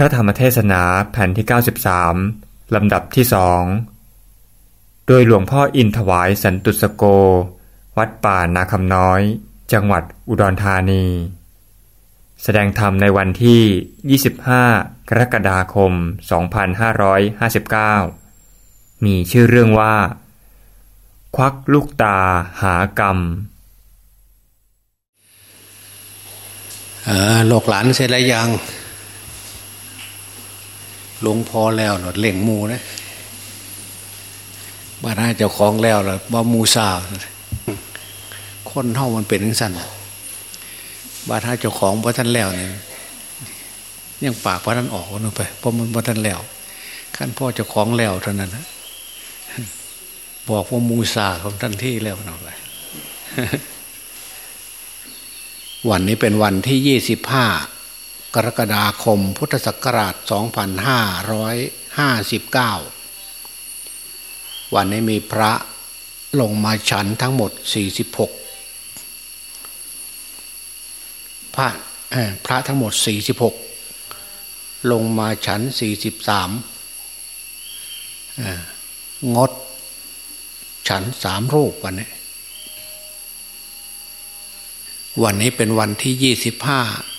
ระธรรมเทศนาแผ่นที่ 93 ลำดับที่สองโดยหลวงพ่ออินถวายสันตุสโก วัดป่านาคำน้อย จังหวัดอุดรธานี แสดงธรรมในวันที่ 25 กรกฎาคม 2559 มีชื่อเรื่องว่า ควักลูกตาหากรรมเออโลกหลานเสร็จแล้วยัง หลวงพอแล้วหนดเล่งมูนะบ้านให้เจ้าของแล้วล่ะบ่ามูซาคนเท่ามันเป็นทั้งสั้นบ้านให้เจ้าของบ่ท่านแล้วเนี่ยยังปากพระท่านออกนไปเพราะมันบ่ท่านแล้วขั้นพ่อเจ้าของแล้วเท่านั้นนะบอกว่ามูซาของท่านที่แล้วหน่อยไปวันนี้เป็นวันที่ยี่สิบห้า กรกฎาคมพุทธศักราช 2559 วันนี้มีพระลงมาฉันทั้งหมด 46 พระพระทั้งหมด 46 ลงมาฉัน 43 งดฉันสามรูปวันนี้ วันนี้เป็นวันที่ 25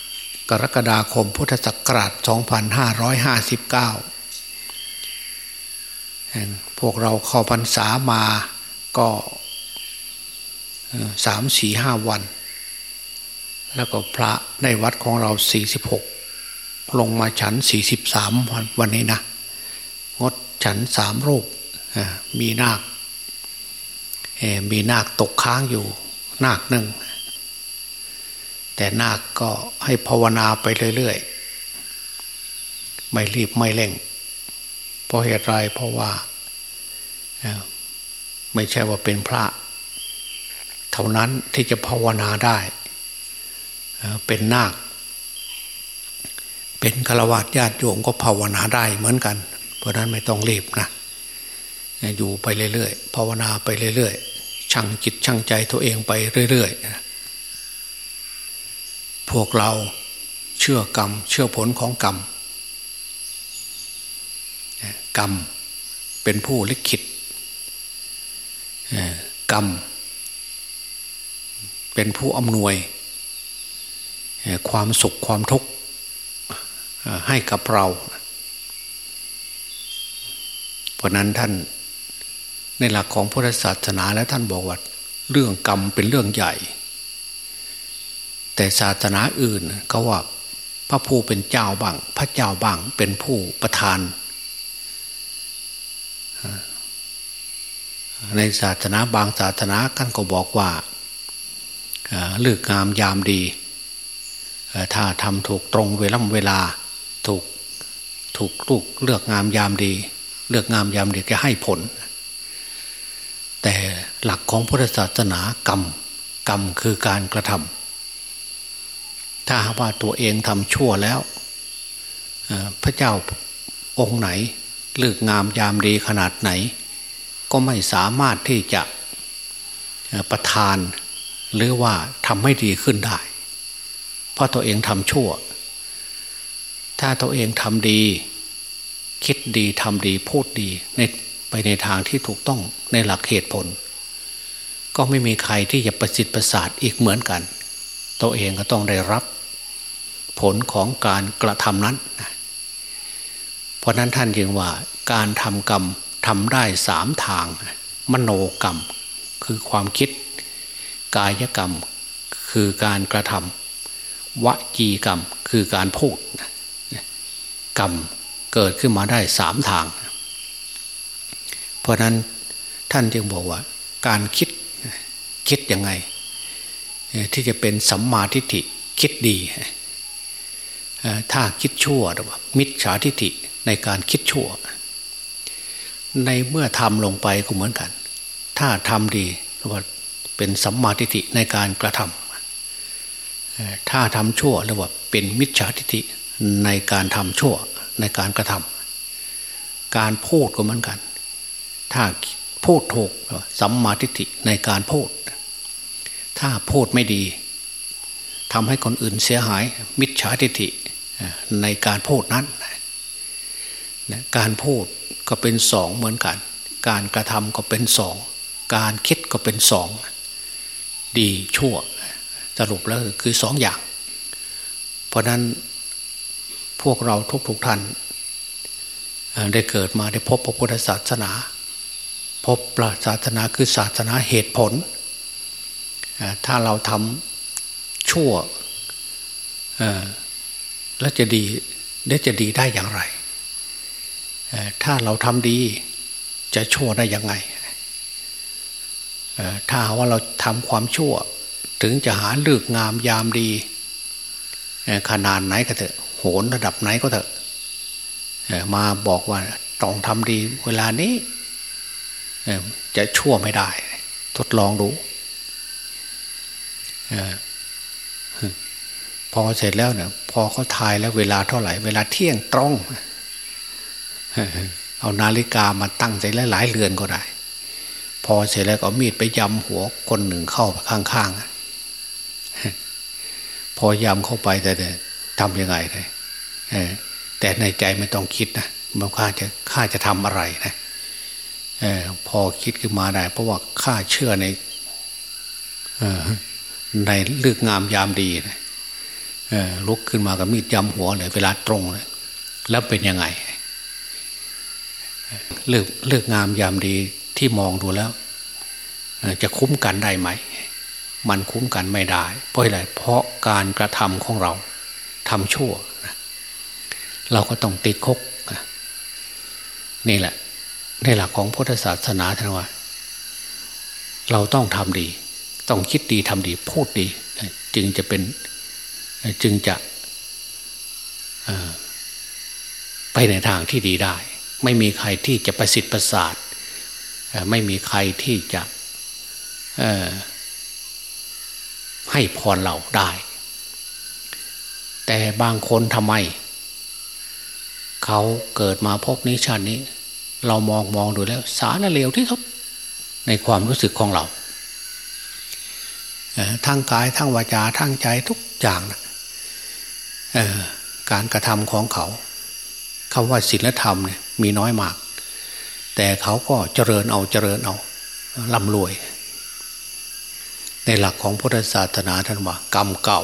กรกฎาคมพุทธศักราช 2559 พวกเราเข้าพรรษามาก็สามสี่ห้าวัน แล้วก็พระในวัดของเรา46ลงมาฉัน43วันวันนี้นะ งดฉันสามรูปมีนาคมีนาคตกค้างอยู่ นาคหนึ่ง แต่นาคก็ให้ภาวนาไปเรื่อยๆ ไม่รีบไม่เร่ง เพราะเหตุไรเพราะว่า ไม่ใช่ว่าเป็นพระ เท่านั้นที่จะภาวนาได้ เป็นนาค เป็นฆราวาสญาติโยมก็ภาวนาได้เหมือนกัน เพราะนั้นไม่ต้องรีบนะอยู่ไปเรื่อยๆ ภาวนาไปเรื่อยๆ ชั่งจิตชั่งใจตัวเองไปเรื่อยๆ พวกเราเชื่อกรรม เชื่อผลของกรรม กรรมเป็นผู้ลิขิตกรรม เป็นผู้อำนวย ความสุขความทุกข์ให้กับเรา เพราะนั้นท่านในหลักของพุทธศาสนาแล้วท่านบอกว่าเรื่องกรรมเป็นเรื่องใหญ่ แต่ศาสนาอื่นเขาว่าพระผู้เป็นเจ้าบ้าง พระเจ้าบ้างเป็นผู้ประทาน ในศาสนาบางศาสนาท่านก็บอกว่าเลือกงามยามดี ถ้าทำถูกตรงเวลาเวลาถูกถูกลูกเลือกงามยามดี เลือกงามยามดีจะให้ผล แต่หลักของพุทธศาสนากรรมกรรมคือการกระทำ ถ้าว่าตัวเองทำชั่วแล้ว พระเจ้าองค์ไหนเลือกงามยามดีขนาดไหน ก็ไม่สามารถที่จะประทานหรือว่าทำให้ดีขึ้นได้ เพราะตัวเองทำชั่ว ถ้าตัวเองทำดี คิดดีทำดีพูดดีในไปในทางที่ถูกต้องในหลักเหตุผล ก็ไม่มีใครที่จะประสิทธิ์ประสาทอีกเหมือนกัน ตัวเองก็ต้องได้รับ ผลของการกระทำนั้น เพราะนั้นท่านจึงว่าการทำกรรมทำได้สามทาง มโนกรรม คือความคิด กายกรรม คือการกระทำวจีกรรม คือการพูด กรรมเกิดขึ้นมาได้สามทาง เพราะนั้นท่านจึงบอกว่า การคิดคิดยังไง ที่จะเป็นสัมมาทิฏฐิคิดดี ถ้าคิดชั่วมิจฉาทิฏฐิในการคิดชั่ว ในเมื่อทำลงไปก็เหมือนกัน ถ้าทำดีว่าเป็นสัมมาทิฏฐิในการกระทำถ้าทำชั่วเรียกว่าเป็นมิจฉาทิฏฐิในการทำชั่วในการกระทำการพูดก็เหมือนกัน ถ้าพูดถูกสัมมาทิฏฐิในการพูด ถ้าพูดไม่ดีทำให้คนอื่นเสียหาย มิจฉาทิฏฐิ ในการพูดนั้นการพูดก็เป็นสองเหมือนกัน การกระทำก็เป็นสอง การคิดก็เป็นสอง ดีชั่ว สรุปแล้วคือสองอย่าง เพราะนั้นพวกเราทุกๆท่าน ได้เกิดมาได้พบพระพุทธศาสนา พบพระศาสนาคือศาสนาเหตุผล ถ้าเราทำชั่ว แล้วจะดีได้จะดีได้อย่างไร ถ้าเราทำดีจะชั่วได้ยังไง ถ้าว่าเราทำความชั่ว ถึงจะหาเลือกงามยามดี ขนาดไหนก็เถอะ โหนระดับไหนก็เถอะ มาบอกว่าต้องทำดีเวลานี้จะชั่วไม่ได้ ทดลองดู พอเสร็จแล้วเนี่ย พอเขาทายแล้วเวลาเท่าไหร่ เวลาเที่ยงตรงเอานาฬิกามาตั้งใจหลายๆเรือนก็ได้ พอเสร็จแล้วก็มีดไปยำหัวคนหนึ่งเข้าข้างๆพอยำเข้าไปแต่ทำยังไงเลยแต่ในใจไม่ต้องคิดนะมันข้าจะข้าจะทำอะไรนะอพอคิดขึ้นมาได้ เพราะว่าข้าเชื่อในในเลือกงามยามดีนะ ลุกขึ้นมากับมีดยำหัวเลยเวลาตรงเลยแล้วเป็นยังไง เลือกเลือกงามยามดีที่มองดูแล้ว จะคุ้มกันได้ไหม มันคุ้มกันไม่ได้ เพราะอะไรเพราะการกระทำของเราทำชั่วเราก็ต้องติดคุกนี่แหละ ในหลักของพุทธศาสนาท่านว่า เราต้องทำดี ต้องคิดดีทำดี พูดดี จึงจะเป็น จึงจะไปในทางที่ดีได้ ไม่มีใครที่จะประสิทธิ์ประสาทไม่มีใครที่จะให้พรเราได้ แต่บางคนทำไม เขาเกิดมาพบนิชาตินี้ เรามองมองดูแล้ว สารเลวที่สุดในความรู้สึกของเราทั้งกายทั้งวาจาทั้งใจทุกอย่างนะ การกระทำของเขาคำว่าศีลธรรมเนี่ยมีน้อยมาก แต่เขาก็เจริญเอาเจริญเอาร่ำรวย ในหลักของพุทธศาสนาท่านว่ากรรมเก่า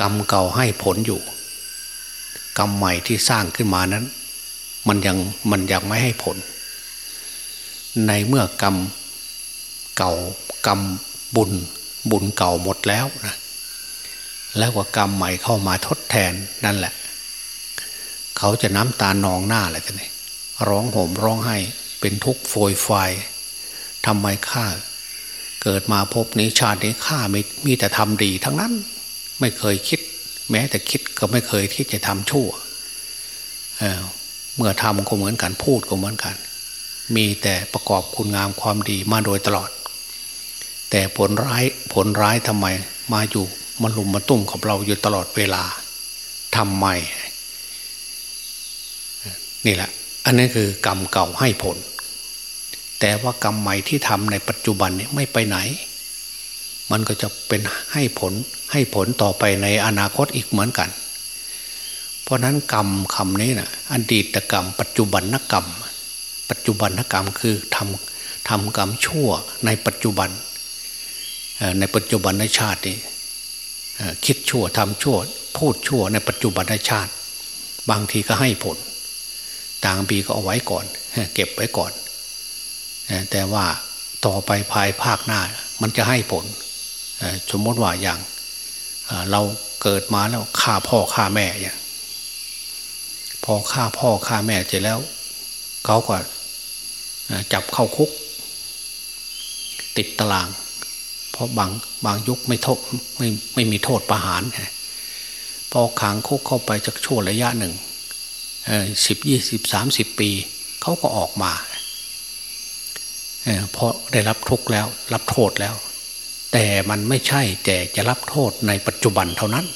กรรมเก่าให้ผลอยู่ กรรมใหม่ที่สร้างขึ้นมานั้น มันยังมันยังไม่ให้ผล ในเมื่อกรรมเก่ากรรมบุญบุญเก่าหมดแล้วนะ แล้วว่ากรรมใหม่เข้ามาทดแทนนั่นแหละ เขาจะน้ำตาหนองหน้าอะไรกันนี่ร้องโหมร้องไห้เป็นทุกข์โฟยไฟทำไมข้าเกิดมาพบนี้ชาตินี้ข้าม่มีแต่ทำดีทั้งนั้น ไม่เคยคิด แม้แต่คิดก็ไม่เคยที่จะทำชั่วเเมื่อทำก็เหมือนกันพูดก็เหมือนกัน มีแต่ประกอบคุณงามความดีมาโดยตลอด แต่ผลร้ายผลร้ายทำไมมาอยู่ มาลุมมาตุ้มกับเราอยู่ตลอดเวลาทำไม นี่แหละ อันนี้คือกรรมเก่าให้ผล แต่ว่ากรรมใหม่ที่ทำในปัจจุบันนี้ไม่ไปไหน มันก็จะเป็นให้ผลให้ผลต่อไปในอนาคตอีกเหมือนกัน เพราะนั้นกรรมคำนี้นะอดีตกรรม ปัจจุบันนกรรม ปัจจุบันนกรรมคือทำทำกรรมชั่วในปัจจุบัน ในปัจจุบันในชาตินี้ คิดชั่วทำชั่ว พูดชั่วในปัจจุบันในชาติ บางทีก็ให้ผล ต่างปีก็เอาไว้ก่อน เก็บไว้ก่อน แต่ว่าต่อไปภายภาคหน้า มันจะให้ผล สมมติว่าอย่างเราเกิดมาแล้วฆ่าพ่อฆ่าแม่อย่างพอฆ่าพ่อฆ่าแม่เสร็จแล้ว เขาก็จับเข้าคุก ติดตาราง ราะบางบางยุคไม่โทษไม่ไม่มีโทษประหารพอขังคุกเข้าไปจากช่วงระยะหนึ่งสิบยี่สิบสามสิบปี เขาก็ออกมาเพราะได้รับทุกแล้ว รับโทษแล้ว แต่มันไม่ใช่แต่จะรับโทษในปัจจุบันเท่านั้น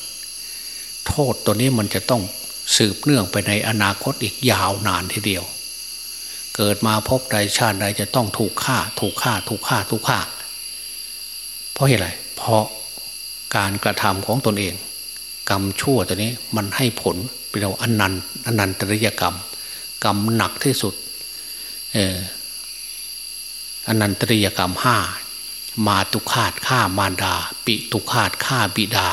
โทษตัวนี้มันจะต้องสืบเนื่องไปในอนาคตอีกยาวนานทีเดียว เกิดมาพบใดชาติใดจะต้องถูกฆ่า ถูกฆ่า ถูกฆ่า ถูกฆ่า เพราะอะไร เพราะการกระทำของตนเอง กรรมชั่วตัวนี้มันให้ผลเป็นว่าอนันต์อนันตริยกรรม กรรมหนักที่สุดเอออนันตริยกรรมห้ามาตุคาตฆ่ามารดา ปิตุคาตฆ่าบิดา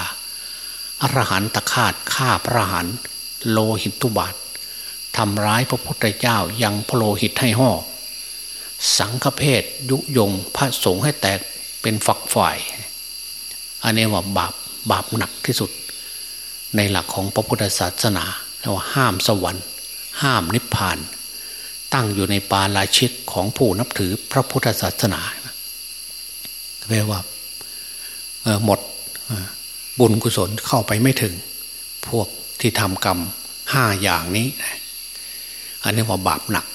อรหันตคาตฆ่าพระหันโลหิตตุบาททำร้ายพระพุทธเจ้ายังพโลหิตให้ห่อสังฆเพศยุยงพระสงฆ์ให้แตก เป็นฝักฝ่าย อันนี้ว่าบาปบาปหนักที่สุด ในหลักของพระพุทธศาสนาว่าห้ามสวรรค์ ห้ามนิพพาน ตั้งอยู่ในปาลาชิกของผู้นับถือพระพุทธศาสนาแปลว่าหมดบุญกุศลเข้าไปไม่ถึง พวกที่ทำกรรมห้าอย่างนี้ อันนี้ว่าบาปหนัก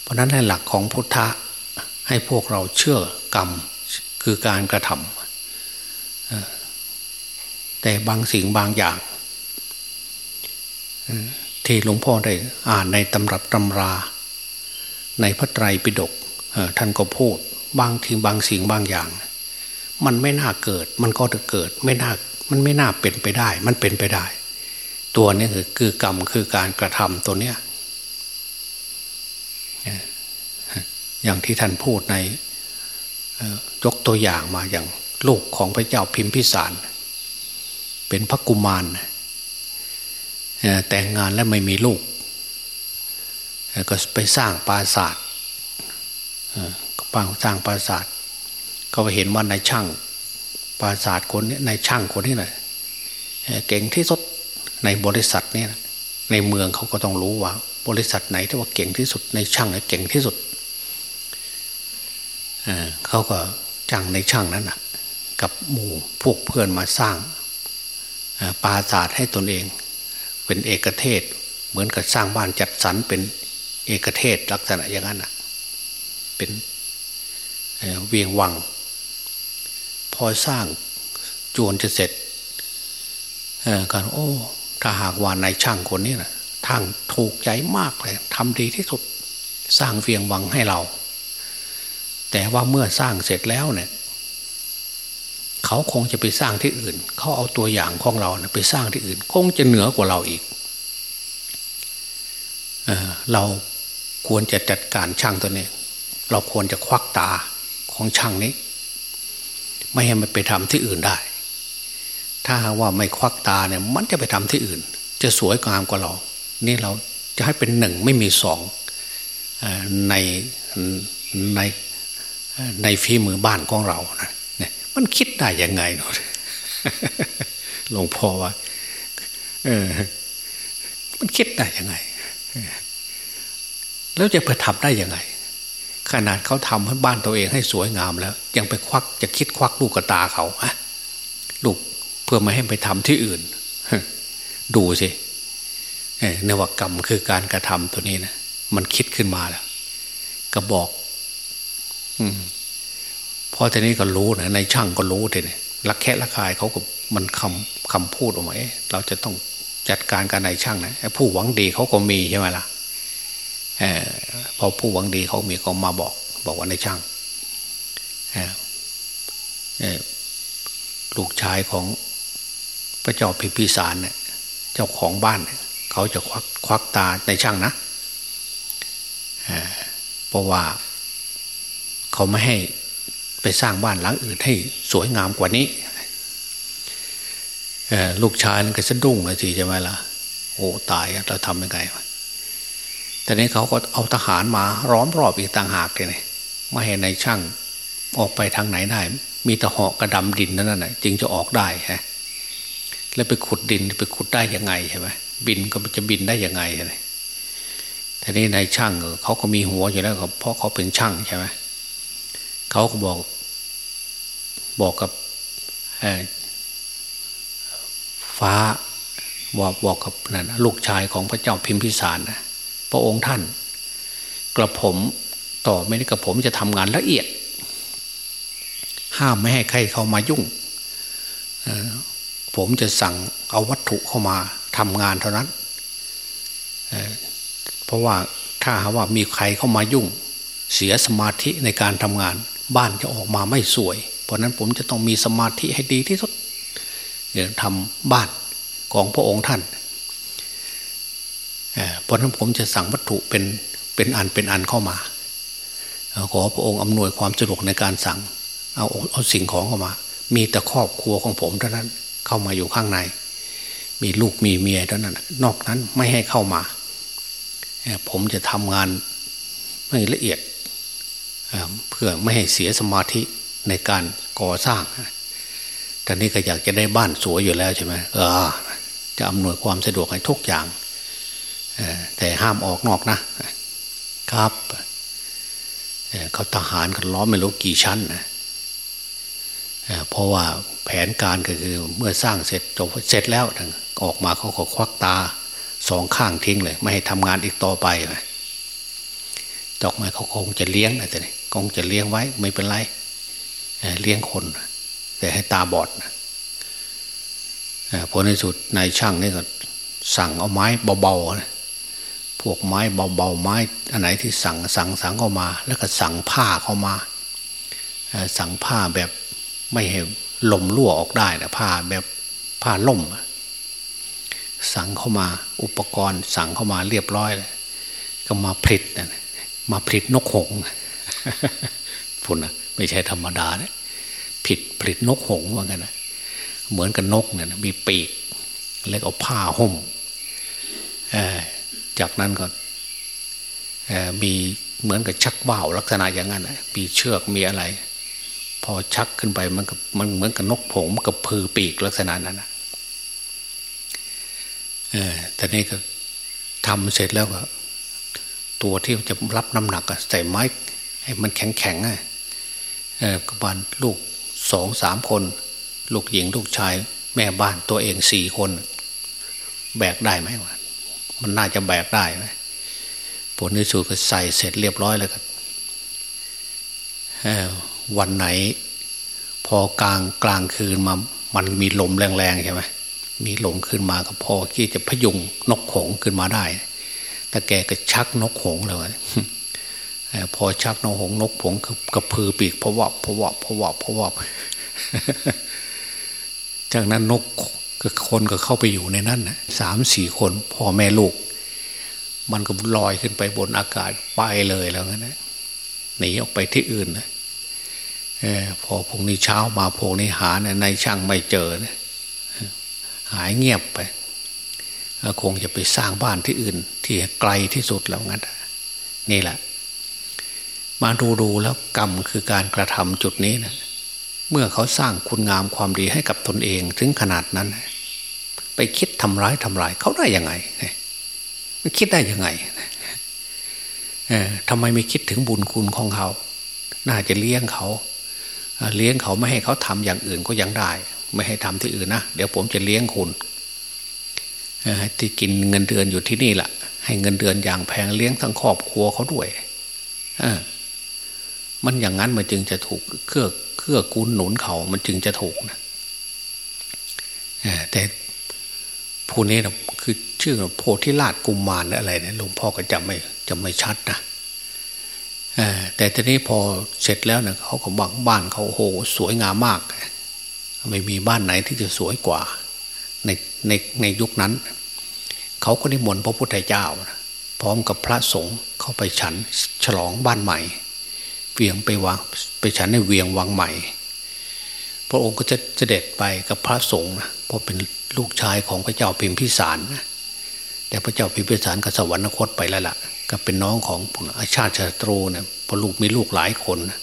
เพราะนั้นในหลักของพุทธะให้พวกเราเชื่อ กรรมคือการกระทำแต่บางสิ่งบางอย่าง ที่หลวงพ่อได้อ่านในตำรับตำรา ในพระไตรปิฎกท่านก็พูดบางทีบางสิ่งบางอย่าง มันไม่น่าเกิด มันก็จะเกิด ไม่น่ามันไม่น่าเป็นไปได้ มันเป็นไปได้ ตัวนี้คือคือกรรมคือการกระทำตัวเนี้ยอย่างที่ท่านพูดใน ยกตัวอย่างมาอย่างลูกของพระเจ้าพิมพิสาร เป็นพระกุมารแต่งงานแล้วไม่มีลูก ก็ไปสร้างปราสาทก็ปังสร้างปราสาทก็ไปเห็นว่านายช่างปราสาทคนนี้นายช่างคนนี้แหละเก่งที่สุดในบริษัทนี่ในเมืองเขาก็ต้องรู้ว่า บริษัทไหนที่ว่าเก่งที่สุดในช่างไหนเก่งที่สุด เขาก็จ้างในช่างนั้นนะกับหมู่พวกเพื่อนมาสร้างปราสาทให้ตนเอง เป็นเอกเทศ เหมือนกับสร้างบ้านจัดสรรเป็นเอกเทศลักษณะอย่างนั้นนะเป็นเวียงวัง พอสร้างจวนจะเสร็จกันโอ้ถ้าหากว่าในช่างคนนี้นะทางถูกใจมากเลยทำดีที่สุดสร้างเวียงวังให้เรา แต่ว่าเมื่อสร้างเสร็จแล้วเนี่ย เขาคงจะไปสร้างที่อื่น เขาเอาตัวอย่างของเรานะไปสร้างที่อื่น คงจะเหนือกว่าเราอีกเเราควรจะจัดการช่างตัวนี้ เราควรจะควักตาของช่างนี้ ไม่ให้มันไปทำที่อื่นได้ ถ้าว่าไม่ควักตาเนี่ย มันจะไปทำที่อื่น จะสวยงามกว่าเรา นี่เราจะให้เป็นหนึ่งไม่มีสองในใน ในฝีมือบ้านของเรานะเนี่ยมันคิดได้ยังไงเนาะหลวงพ่อว่าเออมันคิดได้ยังไง แล้วจะไปทำได้ยังไง ขนาดเขาทำให้บ้านตัวเองให้สวยงามแล้ว ยังไปควักจะคิดควักลูกกระตาเขาอะลูกเพื่อไม่ให้ไปทำที่อื่น ดูสิเนวกรรมคือการกระทำตัวนี้นะมันคิดขึ้นมาแล้วก็บอก พอทีนี้ก็รู้นะในช่างก็รู้ทีนี้รักแค่ละคายเขาก็มันคำคำพูดออกมาเราจะต้องจัดการกับนายช่างนะผู้หวังดีเขาก็มีใช่ไหมล่ะพอผู้หวังดีเขามีก็มาบอก บอกว่าในช่างลูกชายของพระเจ้าพิมพิสารเนี่ย เจ้าของบ้านเขาจะควักควักตาในช่างนะเพราะว่า เขาไม่ให้ไปสร้างบ้านหลังอื่นให้สวยงามกว่านี้ลูกชายนั่นก็สะดุ้งเลยทีใช่ไหมล่ะโอ้ตายเราทำยังไงแต่นี้เขาก็เอาทหารมาร้อมรอบอีกต่างหากเลยไม่ให้ในช่างออกไปทางไหนได้ มีแต่เหาะกระดำดินนั่นแหละจึงจะออกได้ฮะแล้วไปขุดดินไปขุดได้ยังไงใช่ไหมบินก็จะบินได้ยังไงใช่ไหมทีนี้ในช่างเขาก็มีหัวอยู่แล้วเพราะเขาเป็นช่างใช่ไหม เขาก็บอกบอกกับฟ้าบอกบอกกับนั่นลูกชายของพระเจ้าพิมพิสารนะพระองค์ท่าน กระผมต่อไม่ได้กระผมจะทำงานละเอียด ห้ามไม่ให้ใครเข้ามายุ่ง ผมจะสั่งเอาวัตถุเข้ามาทำงานเท่านั้น เพราะว่าถ้าหาว่ามีใครเข้ามายุ่ง เสียสมาธิในการทำงาน บ้านจะออกมาไม่สวย เพราะนั้นผมจะต้องมีสมาธิให้ดีที่สุดเดี๋ยวทำบ้านของพระองค์ท่านราะนั้นผมจะสั่งวัตถุเป็นเป็นอันเป็นอันเข้ามาขอพระองค์อำนวยความสะดวกในการสั่ง เอาเอาสิ่งของเข้ามา มีแต่ครอบครัวของผมเท่านั้นเข้ามาอยู่ข้างใน มีลูกมีเมียเท่านั้น นอกนั้นไม่ให้เข้ามา ผมจะทำงานไม่ละเอียด เพื่อไม่ให้เสียสมาธิในการก่อสร้างแต่นี้ก็อยากจะได้บ้านสวยอยู่แล้วใช่ไหมเออ จะอำนวยความสะดวกให้ทุกอย่างแต่ห้ามออกนอกนะ ครับเขาทหารกันล้อมไม่รู้กี่ชั้นนะเพราะว่าแผนการก็คือเมื่อสร้างเสร็จจบเสร็จแล้วออกมาเขาก็ควักตาสองข้างทิ้งเลย ไม่ให้ทำงานอีกต่อไปดอกไม้เขาคงจะเลี้ยงนะแต่นี่ คงจะเลี้ยงไว้ไม่เป็นไรเลี้ยงคน แต่ให้ตาบอดผลในสุดนายช่างนี่ก็สั่งเอาไม้เบาๆพวกไม้เบาๆไม้อันไหนที่สั่งสั่งสั่งเข้ามา แล้วก็สั่งผ้าเข้ามา สั่งผ้าแบบไม่ให้ลมรั่วออกได้นะผ้าแบบผ้าล่ม สั่งเข้ามาอุปกรณ์สั่งเข้ามาเรียบร้อยเลยก็มาผลิตนะมาผลิตนกหง พุ่นนะไม่ใช่ธรรมดาเนี่ยผิดผลิตนกหงว่ากันนะเหมือนกับนกเนี่ยมีปีก แล้วเอาผ้าห่มจากนั้นก็มีเหมือนกับชักว่าวลักษณะอย่างนั้นมีเชือกมีอะไร พอชักขึ้นไปมันก็มันเหมือนกับนกผงกับพือปีกลักษณะนั้นนะเออแต่นี่ก็ทำเสร็จแล้วก็ตัวที่จะรับน้ำหนักใส่ไม้ ให้มันแข็งแข็งอะเออกบาลลูกสองสามคน ลูกหญิงลูกชาย แม่บ้านตัวเองสี่คน แบกได้ไหมวะมันน่าจะแบกได้ไหมผลที่สุดก็ใส่เสร็จเรียบร้อยแล้วก็วันไหน พอกลางกลางคืนมา มันมีลมแรงๆใช่ไหมมีลมขึ้นมาก็พอที่จะพยุงนกหงขึ้นมาได้แต่แกก็ชักนกหงเลย พอชักนกหงนกผงกระพือปีกพะวะพะวะพะวะพะวะจากนั้นนกก็คนก็เข้าไปอยู่ในนั้นสามสี่คนพ่อแม่ลูก มันก็ลอยขึ้นไปบนอากาศไปเลยแล้วงั้นหนีออกไปที่อื่นนะอพอพวกนี้เช้ามาพวกนี้หาเนี่ยในช่างไม่เจอนะหายเงียบไปคงจะไปสร้างบ้านที่อื่น ที่ไกลที่สุดแล้วงั้นนี่แหละ มาดูดูแล้วกรรมคือการกระทำจุดนี้นะเมื่อเขาสร้างคุณงามความดีให้กับตนเองถึงขนาดนั้น ไปคิดทำร้ายทำลายเขาได้ยังไงไม่คิดได้ยังไงทำไมไม่คิดถึงบุญคุณของเขา น่าจะเลี้ยงเขาเลี้ยงเขาไม่ให้เขาทำอย่างอื่นก็ยังได้ ไม่ให้ทำที่อื่นนะเดี๋ยวผมจะเลี้ยงคุณที่กินเงินเดือนอยู่ที่นี่แหละให้เงินเดือนอย่างแพงเลี้ยงทั้งครอบครัวเขาด้วยอ มันอย่างนั้นมันจึงจะถูกเครือเครือกูลหนุนเขามันจึงจะถูกนะแต่ผู้นี้นะคือชื่อโพธิราชกุมมารอะไรเนี่ยหลวงพ่อก็จำไม่จำไม่ชัดนะแต่ทีนี้พอเสร็จแล้วเนี่ยเขาก็บังบ้านเขาโหสวยงามมาก ไม่มีบ้านไหนที่จะสวยกว่า ในในในยุคนั้น เขาก็นิมนต์พระพุทธเจ้าพร้อมกับพระสงฆ์เข้าไปฉันฉลองบ้านใหม่ เวียงไปวางไปฉันในเวียงวังใหม่ พระองค์ก็จะเสด็จไปกับพระสงฆ์นะเพราะเป็นลูกชายของพระเจ้าพิมพิสารนะแต่พระเจ้าพิมพิสารก็สวรรคตไปแล้วล่ะ ก็เป็นน้องของอาชาติชาตรูเนี่ยพอลูกมีลูกหลายคนนะ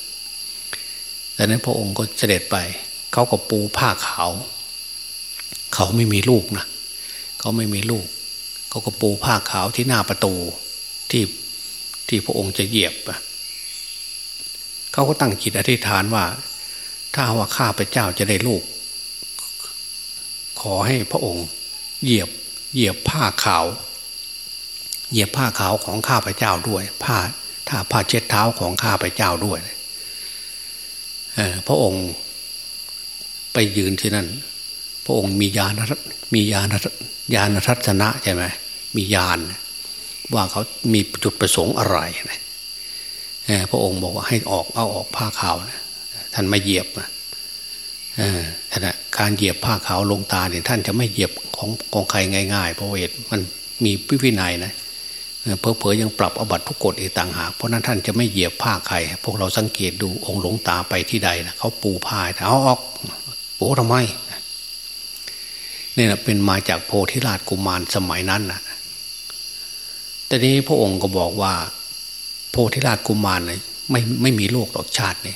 ดังนั้นพระองค์ก็เสด็จไป เขาก็ปูผ้าขาว เขาไม่มีลูกนะเขาไม่มีลูก เขาก็ปูผ้าขาวที่หน้าประตูที่ที่พระองค์จะเหยียบ เขาก็ตั้งจิตอธิษฐานว่า ถ้าว่าข้าพเจ้าจะได้ลูก ขอให้พระองค์ เหยียบเหยียบผ้าขาว เหยียบผ้าขาวของข้าพเจ้าด้วย ผ้าถ้าผ้าเช็ดเท้าของข้าพเจ้าด้วยพระองค์ไปยืนที่นั่น พระองค์มียานมียานยานทัศนะใช่ไหมมียานว่าเขามีจุดประสงค์อะไรนะ พระองค์บอกว่าให้ออกเอาออกผ้าขาวนะท่านไม่เหยียบนะท่านการเหยียบผ้าขาวลงตาเนี่ยท่านจะไม่เหยียบของของใครง่ายๆเพราะเหตุมันมีพิวินัยนะเพอเพอยังปรับอบัตทุกกฎอีกต่างหากเพราะนั้นท่านจะไม่เหยียบผ้าใครพวกเราสังเกตดูองค์หลวงตาไปที่ใดนะเขาปูผ้าเอาออกปูทำไมนี่นะเป็นมาจากโพธิราชกุมารสมัยนั้นนะแต่นี้พระองค์ก็บอกว่า โพธิราชกุมารเนี่ยไม่ไม่มีโลกหรอกชาตินี่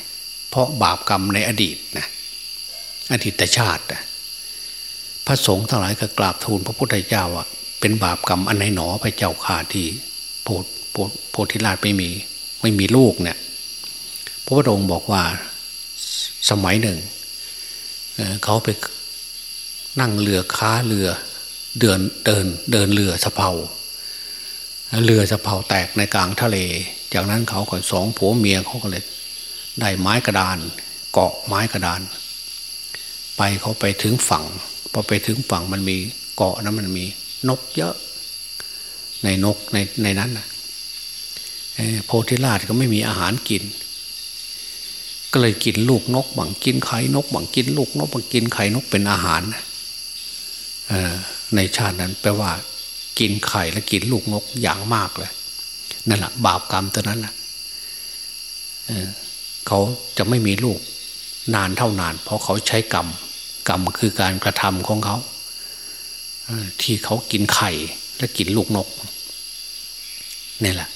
เพราะบาปกรรมในอดีตนะอดีตชาตินะพระสงฆ์ทั้งหลายก็กราบทูลพระพุทธเจ้าว่าเป็นบาปกรรมอันไหนหนอพระเจ้าข่าที่โพโพธิราชไม่มี ไม่มีลูกเนี่ยพระพุทธองค์บอกว่าสมัยหนึ่งเขาไปนั่งเรือค้าเรือเดินเดินเดินเรือสะเพาเรือสะเพาแตกในกลางทะเล จากนั้นเขาก็สองผัวเมียเขาก็เลยได้ไม้กระดาน เกาะไม้กระดาน ไปเขาไปถึงฝั่งพอไปถึงฝั่งมันมีเกาะนั้นมันมีนกเยอะ ในนกในในนั้นนะโพธิราชก็ไม่มีอาหารกิน ก็เลยกินลูกนกบังกินไข่นกบังกินลูกนกบังกินไข่นกเป็นอาหารในชาตินั้นแปลว่า กินไข่และกินลูกนกอย่างมากเลย นั่นแหละบาปกรรมตัวนั้นแหละเขาจะไม่มีลูกนานเท่านาน เพราะเขาใช้กรรม กรรมคือการกระทำของเขาที่เขากินไข่และกินลูกนกนี่แหละ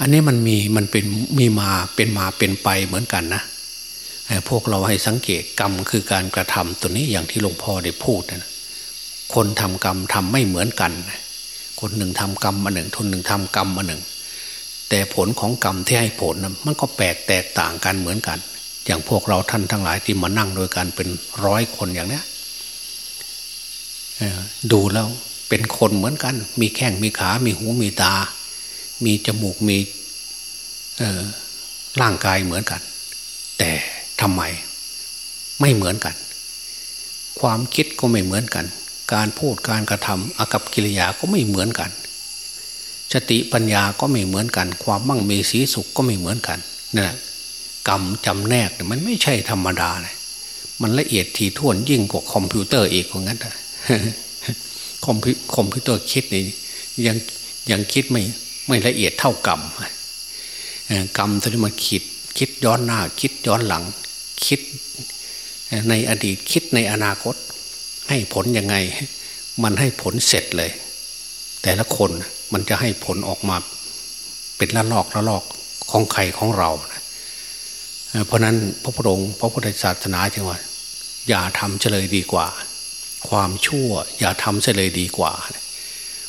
อันนี้มันมีมันเป็นมีมาเป็นมาเป็นไปเหมือนกันนะพวกเราให้สังเกตกรรมคือการกระทำตัวนี้อย่างที่หลวงพ่อได้พูดนะคนทำกรรมทำไม่เหมือนกัน คนหนึ่งทำกรรมมาหนึ่งคนหนึ่งทำกรรมมาหนึ่ง แต่ผลของกรรมที่ให้ผลนะมันก็แปลกแตกต่างกันเหมือนกัน อย่างพวกเราท่านทั้งหลายที่มานั่งโดยกันเป็นร้อยคนอย่างเนี้ยดูแล้วเป็นคนเหมือนกัน มีแข้งมีขา มีหูมีตา มีจมูกมีร่างกายเหมือนกัน แต่ทำไมไม่เหมือนกัน ความคิดก็ไม่เหมือนกัน การพูดการกระทำอากับกิริยาก็ไม่เหมือนกันสติปัญญาก็ไม่เหมือนกัน ความมั่งมีสีสุขก็ไม่เหมือนกันนี่แหละกรรมจำแนกมันไม่ใช่ธรรมดาเลยมันละเอียดถี่ถ้วนยิ่งกว่าคอมพิวเตอร์อีกว่างั้นคอมพิคอมพิวเตอร์คิดนี่ยังยังคิดไม่ไม่ละเอียดเท่ากรรมกรรมตัวนี้มันคิดคิดย้อนหน้า คิดย้อนหลัง คิดในอดีตคิดในอนาคต ให้ผลยังไง มันให้ผลเสร็จเลย แต่ละคนมันจะให้ผลออกมา เป็นละลอกละลอกของใครของเราเพราะนั้นพระพุทธองค์พระพุทธศาสนาจึงว่า อย่าทำเฉลยดีกว่า ความชั่ว อย่าทำเสียเลยดีกว่า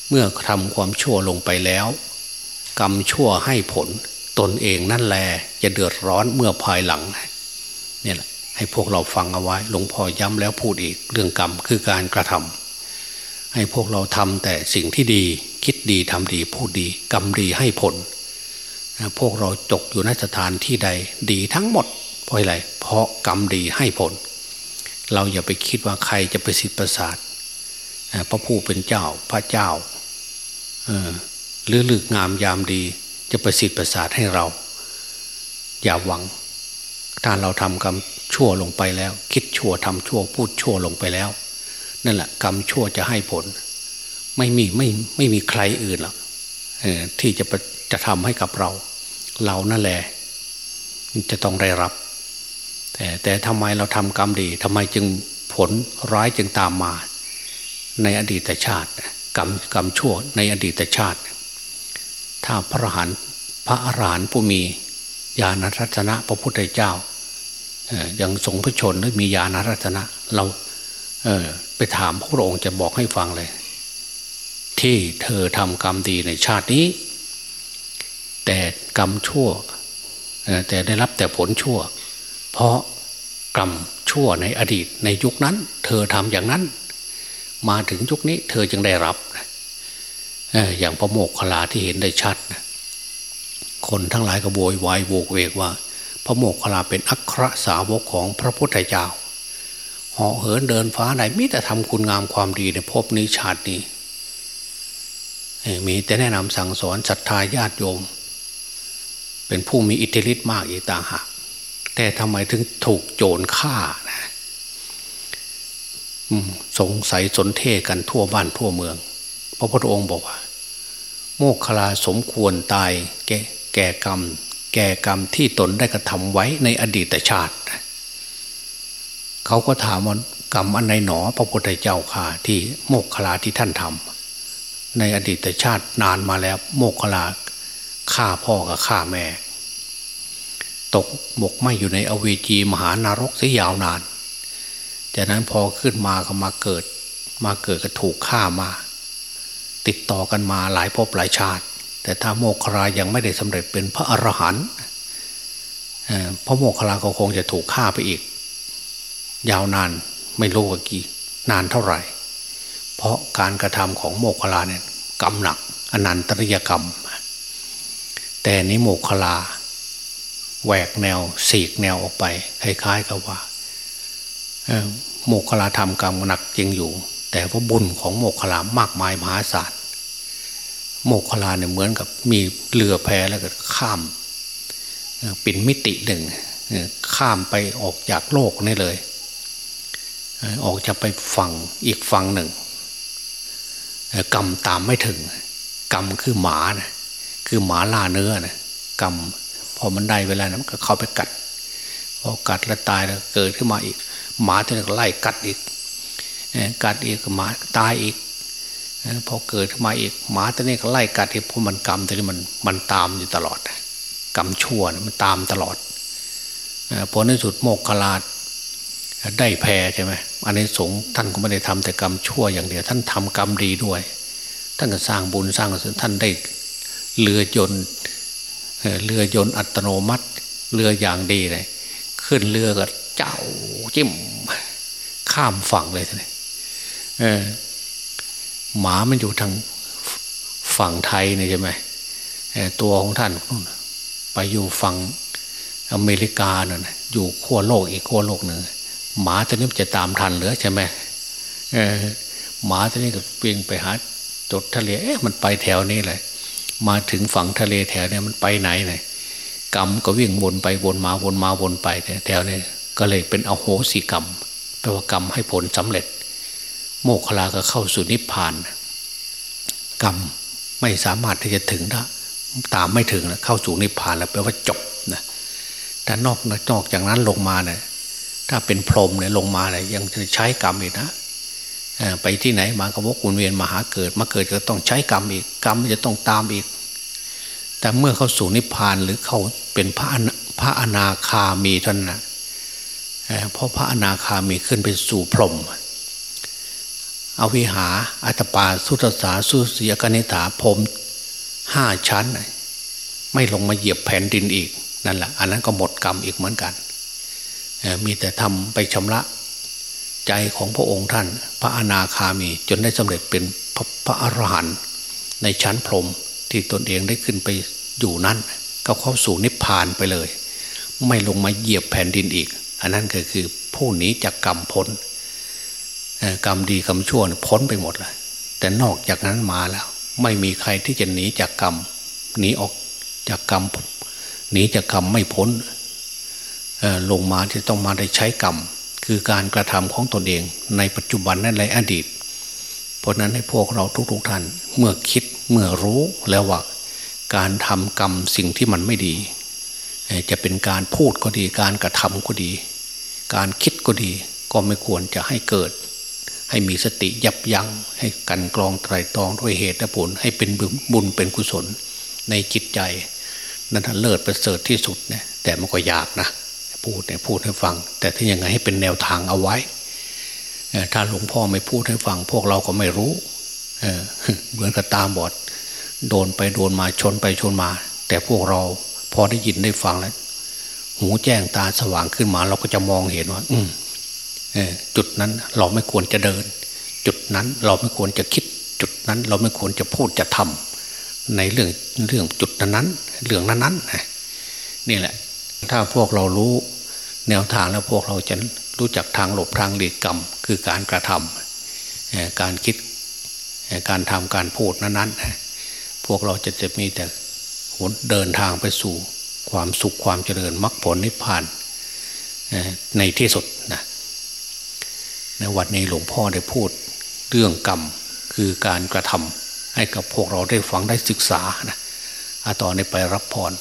เมื่อทำความชั่วลงไปแล้ว กรรมชั่วให้ผลตนเองนั่นแหละจะเดือดร้อนเมื่อภายหลังเนี่ยแหละ ให้พวกเราฟังเอาไว้ หลวงพ่อย้ำแล้วพูดอีกเรื่องกรรมคือการกระทำให้พวกเราทำแต่สิ่งที่ดี คิดดีทำดีพูดดีกรรมดีให้ผล พวกเราจกอยู่ในสถานที่ใดดีทั้งหมด เพราะอะไร เพราะกรรมดีให้ผล เราอย่าไปคิดว่าใครจะไปสิทธิประสาทพระผู้เป็นเจ้าพระเจ้าหรือลึกงามยามดีจะประสิทธิ์ประสาทให้เรา อย่าหวังถ้าเราทำกรรม ชั่วลงไปแล้ว คิดชั่วทำชั่วพูดชั่วลงไปแล้ว นั่นแหละกรรมชั่วจะให้ผล ไม่มีไม่ไม่มีใครอื่นหรอกที่จะจะทำให้กับเรา เรานั่นแหละจะต้องได้รับ แต่แต่ทำไมเราทำกรรมดีทำไมจึงผลร้ายจึงตามมา ในอดีตชาติกรรมกรรมชั่วในอดีตชาติ ถ้าพระหันพระอรหันต์ผู้มีญาณรัตนะพระพุทธเจ้า อย่างสงพระชนหรือมีญาณรัตนะ เราเไปถามพระองค์จะบอกให้ฟังเลย ที่เธอทำกรรมดีในชาตินี้ แต่กรรมชั่วแต่ได้รับแต่ผลชั่ว เพราะกรรมชั่วในอดีตในยุคนั้น เธอทำอย่างนั้น มาถึงยุคนี้ เธอจึงได้รับอย่างพระโมกขลาที่เห็นได้ชัดคนทั้งหลายก็โวยวายโวกเวกว่า พระโมกขลาเป็นอัครสาวกของพระพุทธเจ้าเหาะเหินเดินฟ้าไหนมิแต่ทำคุณงามความดีในภพนี้ชาตินี้มีแต่แนะนำสั่งสอนศรัทธาญาติโยม เป็นผู้มีอิทธิฤทธิ์มากอีกต่างหากแต่ทำไมถึงถูกโจรฆ่านะสงสัยสนเทกันทั่วบ้านทั่วเมือง พระพุทธองค์บอกว่า โมกขลาสมควรตายแก่แก่กรรม แก่กรรมที่ตนได้กระทำไว้ในอดีตชาติเขาก็ถามว่ากรรมอันไหนหนอพระพุทธเจ้าค่ะ ที่โมกขลาที่ท่านทำในอดีตชาตินานมาแล้ว โมกขลาฆ่าพ่อกับฆ่าแม่ ตกบกไม่อยู่ในอเวจีมหานรกเสียยาวนาน จากนั้นพอขึ้นมาก็มาเกิด มาเกิดก็ถูกฆ่ามา ติดต่อกันมาหลายภพหลายชาติ แต่ถ้าโมกขลายังไม่ได้สำเร็จเป็นพระอรหันต์พระโมกขลาก็คงจะถูกฆ่าไปอีก ยาวนานไม่รู้ว่ากี่นานเท่าไหร่ เพราะการกระทำของโมกขลาเนี่ยกรรมหนักอนันตริยกรรม แต่นี้โมกขลาแหวกแนวสีกแนวออกไปคล้ายๆกับว่าโมกขลาทำกรรมหนักจริงอยู่ แต่ว่าบุญของโมกขลามากมายมหาศาล โมกขลาเนี่ยเหมือนกับมีเรือแพแล้วก็ข้ามปิ่นมิติหนึ่งข้ามไปออกจากโลกนี่เลย ออกจะไปฝั่งอีกฝั่งหนึ่งกรรมตามไม่ถึง กรรมคือหมานะคือหมาล่าเนื้อนะกรรมพอมันได้เวลานะมันก็เข้าไปกัดพอกัดแล้วตายแล้วเกิดขึ้นมาอีก หมาตัวนี้ก็ไล่กัดอีกกัดอีกหมาตายอีก พอเกิดขึ้นมาอีกหมาตัวนี้ก็ไล่กัดอีกเพราะมันกรรมตัวนี้มันมันตามอยู่ตลอด กรรมชั่วมันตามตลอดพอในสุดโมกขลาดได้แพ้ใช่ไหมอันนี้สงท่านก็ไม่ได้ทำแต่กรรมชั่วอย่างเดียว ท่านทำกรรมดีด้วย ท่านก็สร้างบุญสร้างกุศลท่านได้เรือยนเรือยนอัตโนมัติ เรืออย่างดีเลยขึ้นเรือก็เจ้าจิ้มข้ามฝั่งเลยท่าน หมามันอยู่ทางฝั่งไทยนี่ใช่ไหมตัวของท่านไปอยู่ฝั่งอเมริกาเนี่ยอยู่ขั้วโลกอีกขั้วโลกหนึ่งหมาตัวนี้จะตามทันหรือใช่ไหมหมาตัวนี้ก็เปียงไปหาจดทะเลเอ๊ะมันไปแถวนี้เลยมาถึงฝั่งทะเลแถวนี้มันไปไหนเลยกรรมก็วิ่งวนไปวนมาวนมาวนไปแถวนี้ก็เลยเป็นอโหสิกรรมแปลว่ากรรมให้ผลสำเร็จ โมคลาก็เข้าสู่นิพพาน กรรมไม่สามารถที่จะถึงได้ตามไม่ถึงนะเข้าสู่นิพพานแล้วแปลว่าจบนะแต่นอกนอกจากนั้นลงมาเนี่ยถ้าเป็นพรหมเนี่ยลงมาเนี่ยยังจะใช้กรรมอีกนะไปที่ไหนมากระวกวนเวียนมาหาเกิด มาเกิดก็ต้องใช้กรรมอีก กรรมจะต้องตามอีก แต่เมื่อเข้าสู่นิพพานหรือเข้าเป็นพระพระอนาคามีท่านนะเพราะพระอนาคามีขึ้นไปสู่พรหม อวิหาอัตปาสุตสาสุสียกนิฐาพรมห้าชั้น ไม่ลงมาเหยียบแผ่นดินอีกนั่นแหละอันนั้นก็หมดกรรมอีกเหมือนกัน มีแต่ทำไปชำระใจของพระองค์ท่าน พระอนาคามีจนได้สำเร็จเป็นพระพระอรหันต์ในชั้นพรมที่ตนเองได้ขึ้นไปอยู่นั้นก็เข้าสู่นิพพานไปเลย ไม่ลงมาเหยียบแผ่นดินอีก อันนั้นก็คือผู้หนีจากกรรมพ้น กรรมดีกรรมชั่วพ้นไปหมดเลยแต่นอกจากนั้นมาแล้ว ไม่มีใครที่จะหนีจากกรรมหนีออกจากกรรมหนีจากกรรมไม่พ้นลงมาที่ต้องมาได้ใช้กรรม คือการกระทำของตนเอง ในปัจจุบันนั่นในอดีต เพราะนั้นให้พวกเราทุกๆทท่านเมื่อคิดเมื่อรู้แล้วว่าการทำกรรมสิ่งที่มันไม่ดี จะเป็นการพูดก็ดี การกระทำก็ดี การคิดก็ดี ก็ไม่ควรจะให้เกิด ให้มีสติยับยัง้งให้กันกรองไตรตรองด้วยเหตุและผล ให้เป็นบุญเป็นกุศลในจิตใจ นั้นเลิศประเสริฐที่สุดนี่ยแต่มันก็ยากนะพูดเนี่ยพูดให้ฟัง แต่ถ้ายังไงให้เป็นแนวทางเอาไว้ ถ้าหลวงพ่อไม่พูดให้ฟัง พวกเราก็ไม่รู้เเหมือนกับตาบอด โดนไปโดนมาชนไปชนมา แต่พวกเราพอได้ยินได้ฟังแล้ว หูแจ้งตาสว่างขึ้นมา เราก็จะมองเห็นว่า อืม จุดนั้นเราไม่ควรจะเดิน จุดนั้นเราไม่ควรจะคิด จุดนั้นเราไม่ควรจะพูดจะทำในเรื่องเรื่องจุดนั้นเรื่องนั้นนั้นนี่แหละ ถ้าพวกเรารู้แนวทางแล้วพวกเราจะรู้จักทางหลบทางหลีกกรรม คือการกระทำการคิดการทำการพูดนั้นๆ พวกเราจะจะมีแต่หนเดินทางไปสู่ความสุขความเจริญมรรคผลนิพพานในที่สุดนะ ในวันนี้หลวงพ่อได้พูดเรื่องกรรมคือการกระทให้กับพวกเราได้ฟังได้ศึกษานะต่อนนี้ไปรับพร